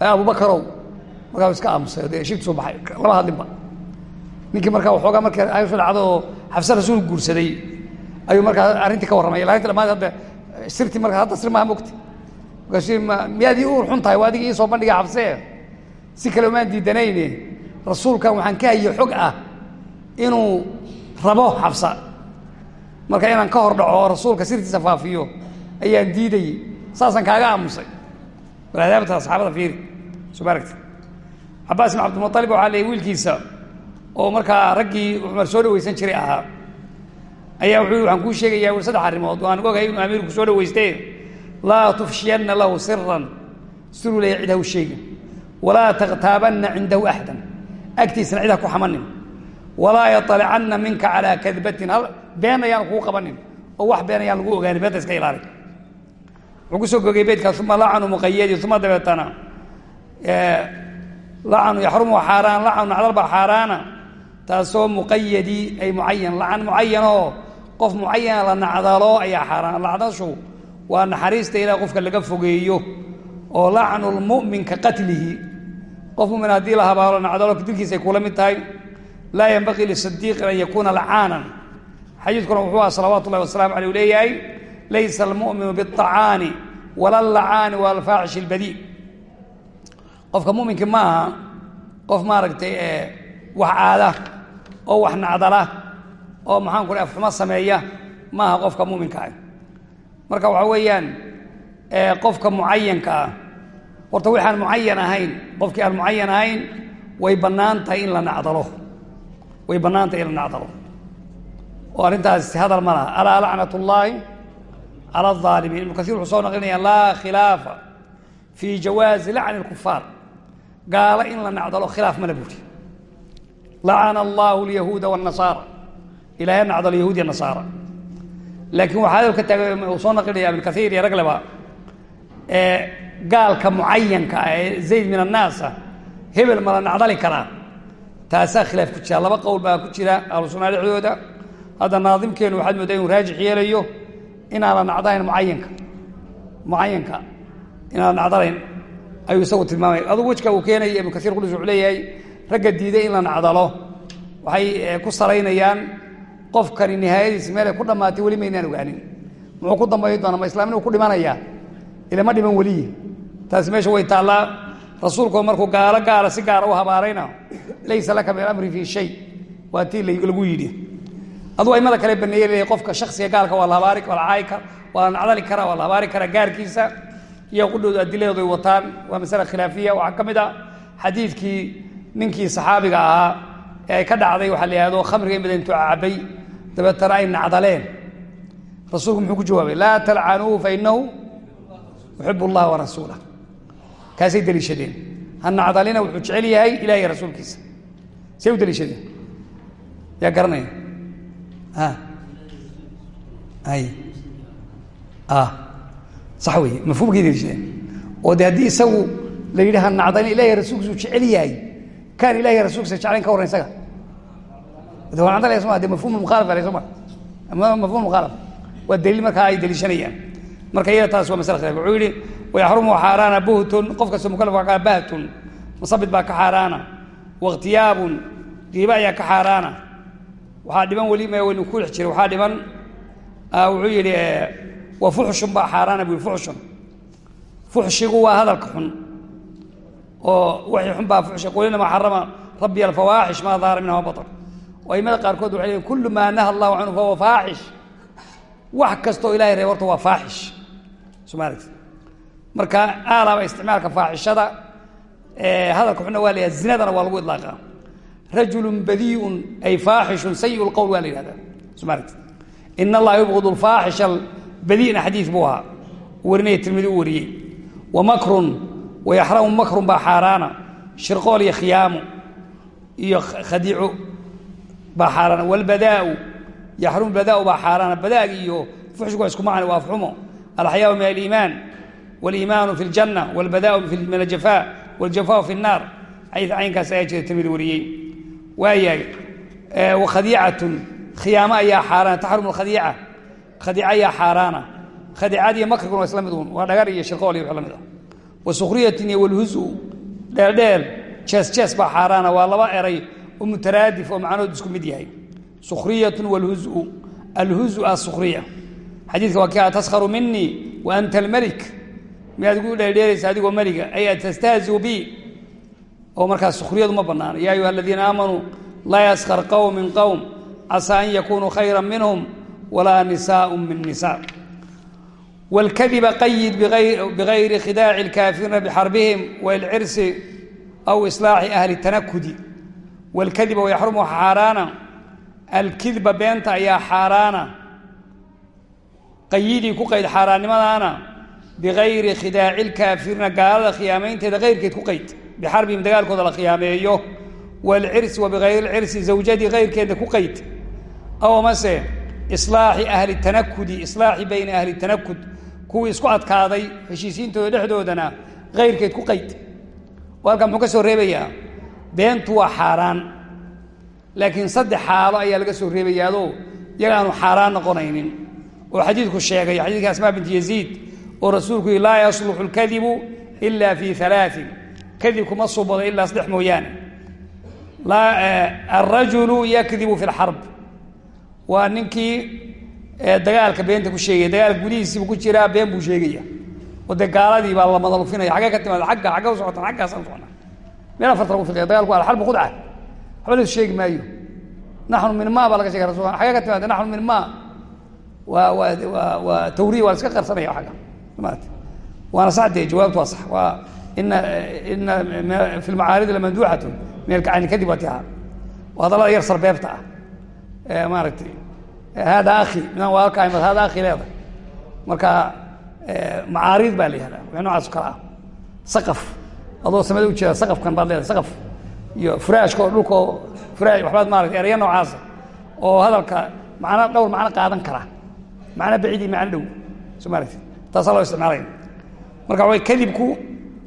Speaker 1: abubakarow markaasuu iska aamusay dee shigtu baxay lama hadlinba ninkii markaa waxoogaa marka aysu dhacdo oo xafse rasuul guursaday ayuu markaa arrintii ka warramay. Lahaynta dhamaad hadda sirtii marka hadda sir maaha mogti markaasuu ma miyaad ii uur xun tahay? Waa adiga ii soo bandhiga si kale umaan diidanayne rasuulkan waxaan ka haye xog ah inuu rabo xabsa marka inaan ka hor dhaco oo rasuulka sirtiisa faafiyo ayaan diidayey saasaan kaaga aamusay. Bal adaabta saxaabada fiiri. Soo ma cabaas ibn cabdilmualib waxaa leeyay wiilkiisa oo markaa raggii cumar soo dhaweysan jiray ahaa. Ayaa wuxuu waxaan kuu sheegayaa weli saddex arrimood waan ogahay inuu amiirku soo dhaweystee. Laa tufshiyanna lahu siran siruu leeya cid ha u sheegin. Walaa takhtaabanna cindahu axdan agtiisana cid ku xamanin. Walaa yaطalicanna minka calaa kadbatin hal been ayaan kuu qabanin oo wax been ayaan lagu ogaanin beenta iska ilaali wuxuu ku soo gogay beydkaas uma lacanu muqayadi uma dabeetana. Lacanu yaxrumu xaaraan lacanu nacdalba xaaraana taasoo muqayadi ay mucayan lacan mucayanoo qof mucayana la nacdalo ayaa xaaraan lacdashu waa naxariista ilaah qofka laga fogeeyo oo lacnu lmu'min ka qatlihi qof mumin haddii la habaalo nacdalo dilkiisa ay kula mid tahay laa yenbaqii lisadiiqin an yakuuna lacaanan xadiidkuna wuxuu ah salawaatu ullahi wasalamu aleyh u leeyahay laysa almu'minu biاطacaani wala allacaani wala alfaaxish اlbadii qofka muminki ma aha qof maaragtay wax aada oo wax nacdala oo maxaan ku afxumo sameeya ma aha qofka muminka ah. Marka waxaa weeyaan qofka mucayanka ah horta waxaan mucayan ahayn qofkii aan mucayan ahayn way bannaan tahay in la nacdalo. Way bannaan tahay in la nacdalo. Oo arrintaas hadal ma laha. Alaa lacnat ullaahi cala alaalimiin ibnu kasiir wuxuu soo naqlinaya laa khilaafa fii jawaazi lacni lkufaar gaalo in la nacdalo khilaaf mala buuri lacana allahu alyahuuda wاnnasaara ilahay nacdalo yahuud iyo nasaara. Laakiin waxaa hadal ka taagay uu soo naqlinaya ibn kaiir iyo ragleba gaalka mucayanka ah ee zayd min annaasa hebel ma la nacdali karaa. Taasaa khilaaf ku jira. Laba qowl baa ku jira ahlu sunaa dhexdooda. Hadda naadimkeenu waxaad moodaa inuu raajix yeelayo inaan la nacdalayn mucayanka. Mucayanka inaan la nacdalayn. Ayuu isagu tilmaamaya adugu wejka uu keenaya ragga diiday in la nacdalo. Waxay ku salaynayaan qofkani nihaayadiisi meelay ku dhammaatay weli maynaan ogaanin. Muxuu ku dambayi doona ma islaam inuu ku dhimanayaa ilama dhiman weliyi taasi meesha way taallaa. Rasuulkoo markuu gaalo gaala si gaara u habaarayna laysa laka min amri fii shay. Waa tii lagu yidhi. Aduu aimada kale baneeye qofka shaksiga gaalka waa la habaari waa la caayi kara waa la nacdali karaa waa la habaari karaa gaarkiisa. Iyo qudhoodu adiladooda ay wataan. Waa masale khilaafiya waxaa ka mid a xadiidkii ninkii saxaabiga ahaa ee ay ka dhacday waxaa la yihahdo khamriga in badan intuu dabeetana ay nacdaleen rasuulku muxuu ku jawaabay laa talcanuuhu fainahu yuxib allah warasuulah kaasay deliishadeen. Ha nacdalina wuxuu jecel yahay ilahiy rasuulkiisa. Say u deliishadeen. Yaa garanaya? Ay. Sax wey mafhuumkay deliishadeen. Oo de haddii isagu la yidhi ha nacdalin ilahiy rasuulkiisu jecel yahay kaan ilahiy rasuulkiisa jeclayn ka warran isaga de mafhum mukhaalaf ale soma mafhum mukhaalaf waa daliil markaa ay deliishanayaan marka iyada taas waa masale khilaf wuxuu yidhi wayaxrumu xaaraana buhtun qof kastoo mukalaf waa kaa bahtun masabid baa ka xaaraana wakhtiyaabun qiiba ayaa ka xaaraana waxaa dhiman weli ma waynu ku dhex jiray waxaa dhiman wuxuu yidhi wa fuxshun baa xaaraana xun oo waxii xun baa fuxshi qul inamaa xarama rabbi alfawaaxish maa dahara minha wabaطn oo aimada qaarkood waxay leeyiin kullu maa naha allahu canhu fahuwa faaxish wax kastoo ilahay reeb horta waa faaxish somalit marka aalaaba isticmaalka faaxishada hadalka xunna waa la yihahda zinadana waa lagu idlaaqaa. Rajulu badiiun ay faaxishun sayi lqowl waa la yihahda somalit in allaha yubqid lfaaxisha badiina xadiid buu ahaa. Warinaya tirmidi u wariyey. Wa makrun wayaxramu makrun baa xaaraana. Shirqool iyo khiyaamu iyo khadiico baa xaaraana. Walbadaau yaxrumu badaau baa xaaraana. Badaagi iyo fuxshigu waa isku macni waa afxumo alxayaau min aliimaan waliimaanu fi ljanna walbadaau min aljafa waljafaau fi nnaar. Xadiid caynkaas ayaa jira tirmidi wariyey. Waayahay wakhadiicatun khiyaamo ayaa xaaraana taxrumu alkhadiica khadiica. Ayaa xaaraana. Khadiicad iyo makriguna waa isla mid uun wa sukhriyatin iyo walhuzu dheeldheel jees jees baa xaaraana. Waa laba eray oo mutaraadif oo macnahood isku mid yahay. Sukhriyatun walhuzu alhuzu asukriya xadiidka waa kii a taskharu minii wa anta almelik miyaad igu dheeldheelaysa adigoo meliga ay atastahziu bi. Oo markaas sukhriyadu ma bannaano yaa ayuha aladiina aamanuu laa yaskar qowm min qowm casaa an yakunuu khayra minhum walaa nisaaء min nisa wاlkadiba qayid bigayri khidaaci اlkaafiriina bixarbihim walcirsi aw islaaxi ahli tanakudi wاlkadiba wayaxrumu xaaraana alkidba beenta ayaa xaaraana qayidii ku qayd xaaraannimadaana bigayri khidaaci lkaafiriina gaalada khiyaamaynteeda kayrkeed ku qayd bixarbihim dagaalkooda la khiyaameeyo waalcirsi wa bigayri lcirsi zawjadii kayrkeeda ku qayd aw amase islaaxi ahli tanakudi islaaxi bayna ahli tanakud kuwii isku adkaaday heshiisiintooda dhexdoodana kayrkeed ku qayd. Oo halkan muxuu ka soo reebayaa beentu waa xaaraan. Laakiin saddex xaalo ayaa laga soo reebayaadoo iyaga aanu xaaraan noqonaynin. Oo xadiidku sheegay xadiidka asmaa binti yaziid oo rasuulku yihi laa yasluxu lkadibu ila fii alaain kadibku ma subado ilaa saddex mooyaane. Alrajulu yakdibu fi lxarb waa ninkii dagaalka beenta ku sheegaya dagaalka gudihiisiibu ku jiraa been buu sheegaya. Oo dee gaaladii baa la madalufinaya xaggee ka timaada agga xagga u socotaan xaggaasaan socona meel afarta lagu fiqaya dagaalku alxarbu khudca waxba la sheegi maayo naxnu min ma baa laga shegay rasul xagee ka timaada naxnu min ma waa waa waa waa tawriya waa la iska qarsanaya xagga. Maarata waana sax dee jawaabtu waa sax. Waa ina ina fi lmacaaridi lamanduuxatu min alkacani kadib waa tihaa. Waa hadallada yar sarbeebta ah. Maaragtay hada akhi midaan waa halka imad hada akhi leedahay. Marka macaarid baa la yihahdaa. Wixii noocaas o kale ah saqaf. Adoo samada u jeeda saqafkan baad leedahay saqaf. Iyo furaashka oo dhulka oo furaash waxbaad maaragtay eraya noocaasa oo hadalka macno dhowr macno qaadan kara macno bacid iyo macno dhow. Soo maaragtay taasaa loo isticmaalaya. Marka waxa kadibku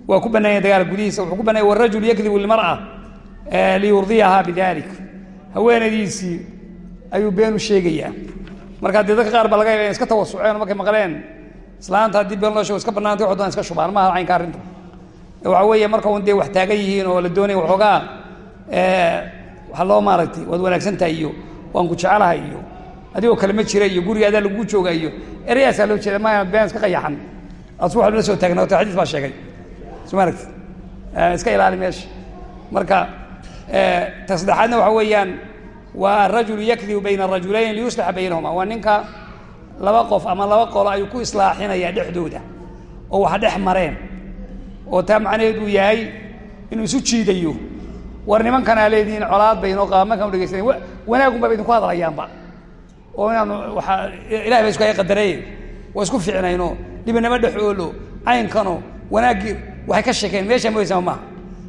Speaker 1: waa ku bannaan yahay dagaalka gudihiisa. Wuxuu ku bannanya warajul yakdibu lilmar'a liyurdiyaha bidalik haweenadiisii ayuu been u sheegayaa. Marka dee dadka qaar baa laga in iska tawasuceen markay maqleen islaanta haddii been loo sheego iska bannaantay waxu daan iska shubaan. Maaha caynka arrinta waxa weeye marka un dee wax taagan yihiin oo la doonaya waxoogaa waxaa loo maaragtay waad wanaagsantahay iyo waan ku jecelahay iyo adigoo kale ma jira iyo guriga adaa lagu jooga iyo ereyaasaa loo jeeda ma been iska qayaxan. Asu wa la soo taagnaata xadiis baa sheegay. Soo ma iska ilaali meesha marka ta waxa weeyaan waa arajulu yakdibu bayna arajulayn liyuslaxa baynahuma. Waa ninka laba qof ama laba qolo ayuu ku islaaxinaya dhexdooda oo waxa dhex mareen. Oo taa macnaheed uu yahay inuu isu jiidayo. War nimankanaa leedihiin colaad bay inoo qaaba markaan udhegeysanayn wanaagunba ba idinku hadlayaanba. Oo inaanu waaa ilahay ba isku ay qadareye waa isku ficnayno dhibinamo dhex oolo caynkano wanaaggii waxay ka sheekeen. Meeshaa mogeysama maaha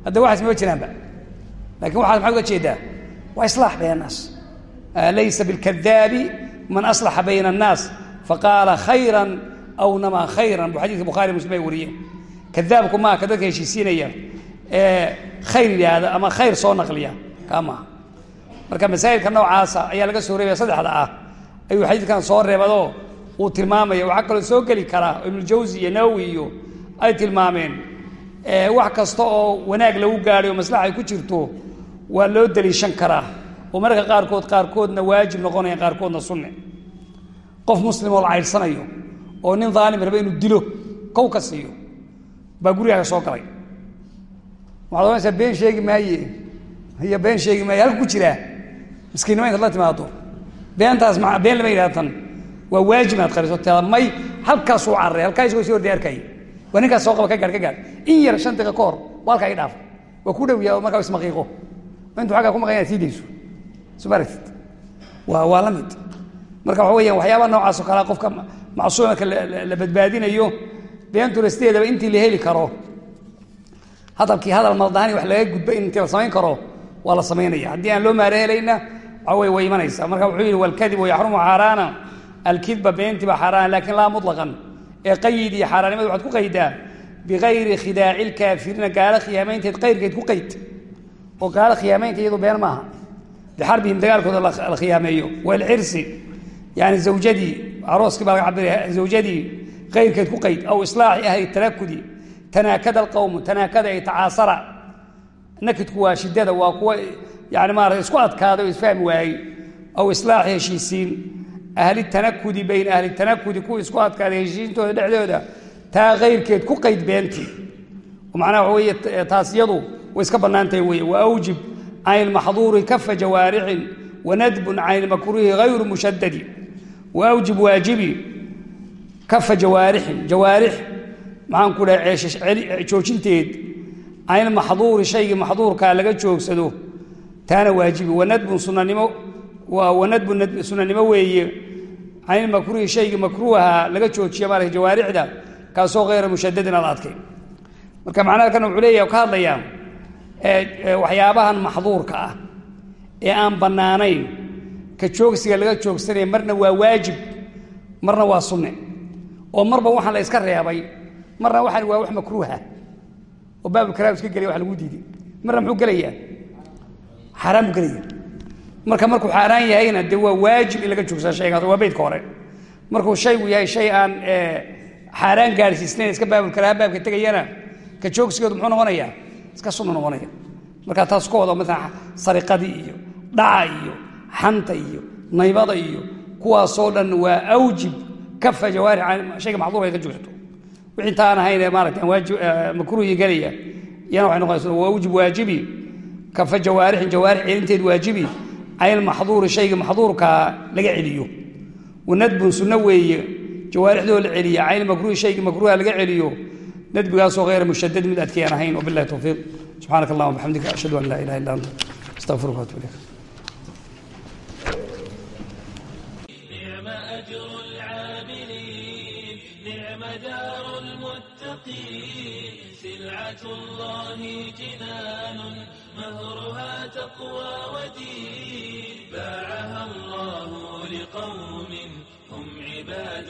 Speaker 1: hadda waxaas mama jiraanba. Lakin waxaas maxaad uga jeedaa waa islaax bayna annaas laysa bilkadaabi man aslaxa bayna annaas faqaala khayran aw namaa khayran. Bu xadidka bukhari muslim ay wariyeen. Kadaabku maa ka dadka heshiisiinaya ee khayr yidhaahda ama khayr soo naqliya. Kaa maaha. Marka masaa'ilka noocaasa ayaa laga soo reebaya saddexda ah. Ayuu xadiidkan soo reebadoo uu tilmaamaya waxaa kaloo soo geli karaa ibnujawsi iyo nawowi iyo ay tilmaameen. Wax kasta oo wanaag lagu gaadhay oo ay ku jirto waa loo daliishan karaa oo mararka qaarkood qaarkoodna waajib noqonaya qaarkoodna sunne. Qof muslim oo la caydhsanayo oo nin daalim raba inuu dilo kow ka siiyo baa gurigaaga soo galay. Waxaad ohanaysaa been sheegi maaye iyo been sheegi maaye halka jiraa miskiinnimo intaad la timaado. Beentaas ma been lama yidhahda tan waa waajib inaad qariso taa may halkaasuu carray halkaa isagoo sii horday arkayay waa ninkaas soo qaba ka gaar ka gaar. In yar shan daqiiqa ka hor waa halkaa i dhaaf. Waa ku dhow yaha oo markaa ismaqiiqo intuu aggaa ku maqan inaad sii dayso soo ma aragtid waa marka waxa weyaan waxyaabaha noocaas oo kalea qofka macsuumaka la badbaadinayo beentuna sideedaba intii la heli karo. Hadalkii hadal maldahani wax laga gudba in intii la samayn karo waa la samaynaya. Haddii aan loo maaro helayna waxa wey way imanaysa marka wuxuu yidhi walkadibu yaxrumu xaaraana alkidba beenti baa xaaraana laakiin laa muطlaqan ee qayid iyo xaaraanimada waxaad ku qaydaa bigayri khidaaci lkaafiriina gaalo khiyaamaynteed qayrkeed ku qayd oo gaalo khiyaamaynta iyadu been maaha. Bixarbihim dagaalkooda la khiyaameeyo. Walcirsi yani zawjadii arooskii baa laga cabiraya zawjadii qayrkeed ku qayd aw islaaxi ahli tanakudi tanaakada alqowmu tanaakada ay tacaasara. Nakidku waa shidada waa kuwa yani maarata isku adkaada oo isfahmi waayey. Aw islaaxi heshiisiin. Ahli tanakudi bayna ahli tanakudi kuwa isku adkaaday heshiisintooda dhexdooda taa kayrkeed ku qayd beentii macnaha waxa weeye taas iyadu way iska bannaantahay weye waawjib can ilmaxduuri kafa jawaarixin wanadbun can ilmakruuhi hayru mushadadi waawjib waajibi kafa jawaarixin jawaarix maxaan ku dhaha joojinteed. Can ilmaxduuri shaygii maxduurkaa laga joogsado taana waajibi. Wanadbun sunanimo waa wanadbun sunanimo weeye. Can ilmakruuhi shaygii makruuha laga joojiya maarata jawaarixda kaasoo hayra mushadadin aad adkay marka macnaha kan wuxuu leeyahy ka hadlayaa waxyaabahan maxduurka ah ee aan bannaanayn. Ka joogsiga laga joogsanaya marna waa waajib marna waa sunne. Oo marba waxaan la iska reebay marna waxaan waa wax makruuha. Oo baabulkalaam iska gelaya wax lagu diiday marna muxuu gelayaa? Xaaraan buu gelaya marka markuu xaaraan yahayna dee waa waajib in laga joogsada shaygaas waa beydka hore. Markuu shaygu yahay shay aan xaaraan gaadhsiisnayn iska baabulkalaam baabka tegayana ka joogsigoodu muxuu noqonayaa iska sunna noqonaya. Markaa taas ka wado maalan sariqadii iyo dhaca iyo xanta iyo naybada iyo kuwaasoo dhan waa awjib kafa jawaarix shayga maxduurka ka joogsato. Wixii intaan ahayn maarata waajib makruuhii gelaya iyana waxay noqonaysa waa awjib waajibi. Kafa jawaarixin jawaarix celinteed waajibi. Cayn maxduuri shayga maxduurkaa laga celiyo. Wanadbun sunno weeye. Jawaarixdoo la celiya cayn makruuhi shayga makruuha laga celiyo nadbigaasoo hayra mushadad mid adkayaan ahayn wabillahi towfiiq subxaanaka allahuma bixamdika ashhadu an laa ilaha illa anta astaqfiruka waatubu ilayk
Speaker 2: نعم أجر العاملين نعم دار المتقين سلعة الله جنان مهرها تقوى ودين باعها الله لقوم هم عباد